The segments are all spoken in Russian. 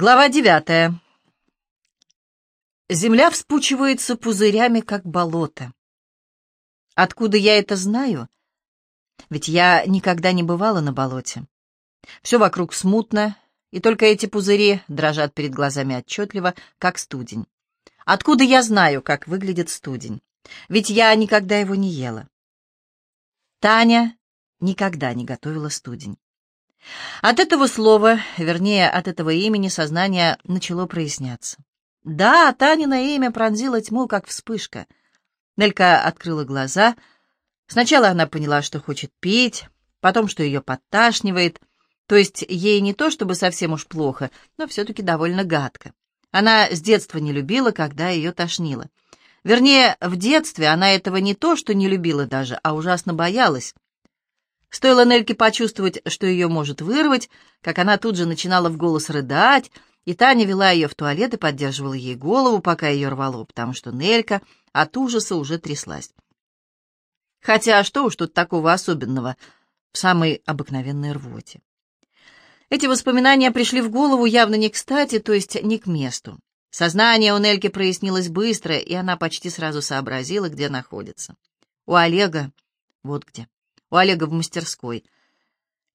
Глава девятая. Земля вспучивается пузырями, как болото. Откуда я это знаю? Ведь я никогда не бывала на болоте. Все вокруг смутно, и только эти пузыри дрожат перед глазами отчетливо, как студень. Откуда я знаю, как выглядит студень? Ведь я никогда его не ела. Таня никогда не готовила студень. От этого слова, вернее, от этого имени, сознание начало проясняться. Да, Танина имя пронзило тьму, как вспышка. Нелька открыла глаза. Сначала она поняла, что хочет пить, потом, что ее подташнивает, то есть ей не то, чтобы совсем уж плохо, но все-таки довольно гадко. Она с детства не любила, когда ее тошнило. Вернее, в детстве она этого не то, что не любила даже, а ужасно боялась. Стоило Нельке почувствовать, что ее может вырвать, как она тут же начинала в голос рыдать, и Таня вела ее в туалет и поддерживала ей голову, пока ее рвало, потому что Нелька от ужаса уже тряслась. Хотя что уж тут такого особенного в самой обыкновенной рвоте. Эти воспоминания пришли в голову явно не кстати, то есть не к месту. Сознание у Нельки прояснилось быстро, и она почти сразу сообразила, где находится. У Олега, вот где у Олега в мастерской.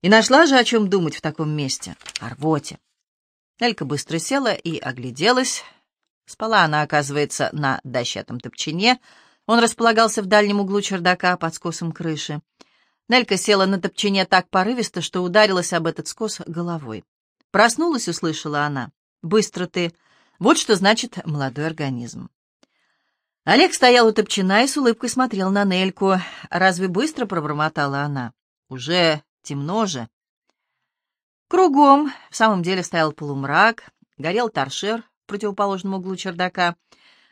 И нашла же, о чем думать в таком месте. О рвоте. Элька быстро села и огляделась. Спала она, оказывается, на дощатом топчине. Он располагался в дальнем углу чердака под скосом крыши. Нелька села на топчине так порывисто, что ударилась об этот скос головой. Проснулась, услышала она. «Быстро ты!» Вот что значит молодой организм. Олег стоял у топчина и с улыбкой смотрел на Нельку. «Разве быстро?» — пробормотала она. «Уже темно же». Кругом в самом деле стоял полумрак, горел торшер в противоположном углу чердака.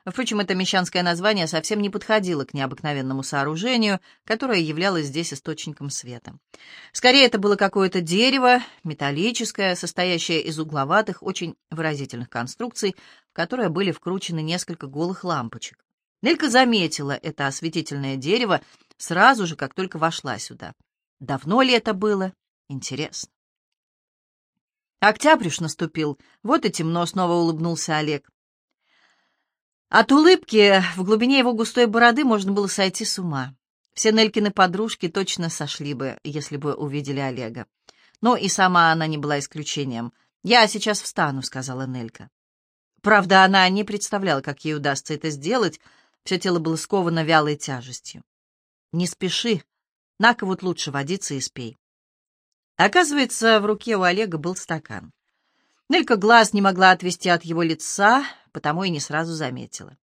Впрочем, это мещанское название совсем не подходило к необыкновенному сооружению, которое являлось здесь источником света. Скорее, это было какое-то дерево, металлическое, состоящее из угловатых, очень выразительных конструкций, в которые были вкручены несколько голых лампочек. Нелька заметила это осветительное дерево сразу же, как только вошла сюда. Давно ли это было? Интересно. Октябрь уж наступил, вот и темно, снова улыбнулся Олег. От улыбки в глубине его густой бороды можно было сойти с ума. Все Нелькины подружки точно сошли бы, если бы увидели Олега. Но и сама она не была исключением. «Я сейчас встану», — сказала Нелька. Правда, она не представляла, как ей удастся это сделать, все тело было сковано вялой тяжестью. «Не спеши. На-ка вот лучше водиться и спей». Оказывается, в руке у Олега был стакан. Нелька глаз не могла отвести от его лица, потому и не сразу заметила.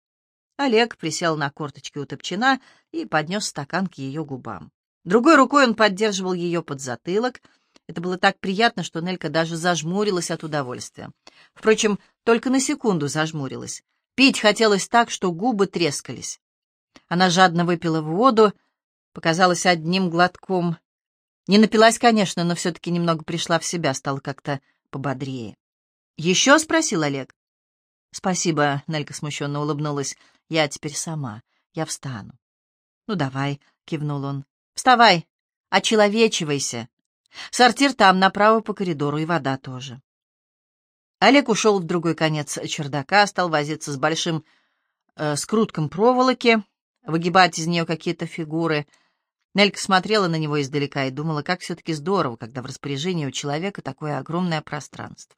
Олег присел на корточки у топчина и поднес стакан к ее губам. Другой рукой он поддерживал ее под затылок. Это было так приятно, что Нелька даже зажмурилась от удовольствия. Впрочем, только на секунду зажмурилась. Пить хотелось так, что губы трескались. Она жадно выпила воду, показалась одним глотком. Не напилась, конечно, но все-таки немного пришла в себя, стала как-то пободрее. «Еще?» — спросил Олег. «Спасибо», — Нелька смущенно улыбнулась. «Я теперь сама. Я встану». «Ну, давай», — кивнул он. «Вставай, очеловечивайся. Сортир там, направо по коридору, и вода тоже». Олег ушел в другой конец чердака, стал возиться с большим э, скрутком проволоки, выгибать из нее какие-то фигуры. Нелька смотрела на него издалека и думала, как все-таки здорово, когда в распоряжении у человека такое огромное пространство.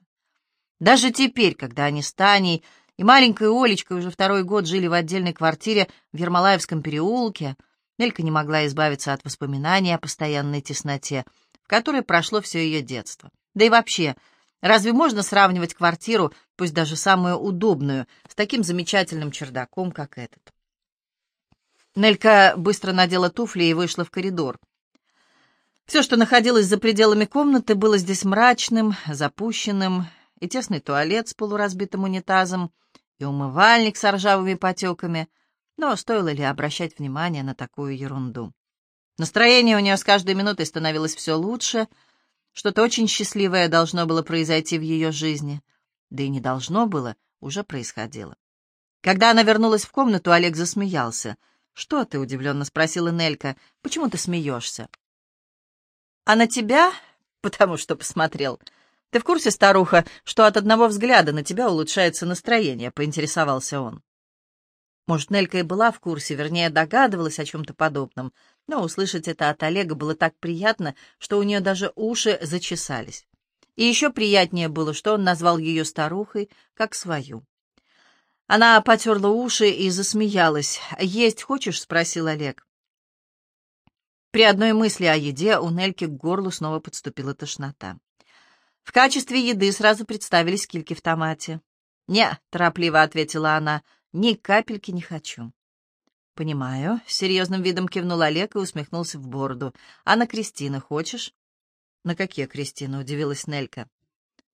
Даже теперь, когда они с Таней и маленькой Олечкой уже второй год жили в отдельной квартире в Ермолаевском переулке, Нелька не могла избавиться от воспоминаний о постоянной тесноте, в которой прошло все ее детство. Да и вообще, Разве можно сравнивать квартиру, пусть даже самую удобную, с таким замечательным чердаком, как этот? Нелька быстро надела туфли и вышла в коридор. Все, что находилось за пределами комнаты, было здесь мрачным, запущенным, и тесный туалет с полуразбитым унитазом, и умывальник с ржавыми потеками. Но стоило ли обращать внимание на такую ерунду? Настроение у нее с каждой минутой становилось все лучше — что-то очень счастливое должно было произойти в ее жизни. Да и не должно было, уже происходило. Когда она вернулась в комнату, Олег засмеялся. «Что ты?» — удивленно спросила Нелька. «Почему ты смеешься?» «А на тебя?» «Потому что посмотрел». «Ты в курсе, старуха, что от одного взгляда на тебя улучшается настроение?» — поинтересовался он. Может, Нелька и была в курсе, вернее, догадывалась о чем-то подобном, но услышать это от Олега было так приятно, что у нее даже уши зачесались. И еще приятнее было, что он назвал ее старухой, как свою. Она потерла уши и засмеялась. «Есть хочешь?» — спросил Олег. При одной мысли о еде у Нельки к горлу снова подступила тошнота. В качестве еды сразу представились кильки в томате. «Не», — торопливо ответила она, — «ни капельки не хочу». «Понимаю», — серьезным видом кивнул Олег и усмехнулся в бороду. «А на Кристины хочешь?» «На какие Кристины?» — удивилась Нелька.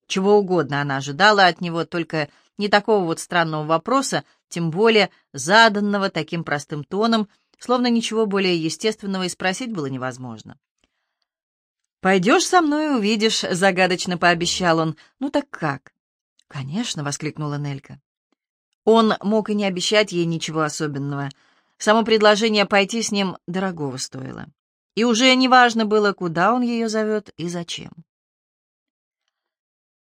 Чего угодно она ожидала от него, только не такого вот странного вопроса, тем более заданного таким простым тоном, словно ничего более естественного и спросить было невозможно. «Пойдешь со мной и увидишь», — загадочно пообещал он. «Ну так как?» «Конечно», — воскликнула Нелька. Он мог и не обещать ей ничего особенного. Само предложение пойти с ним дорогого стоило. И уже неважно было, куда он ее зовет и зачем.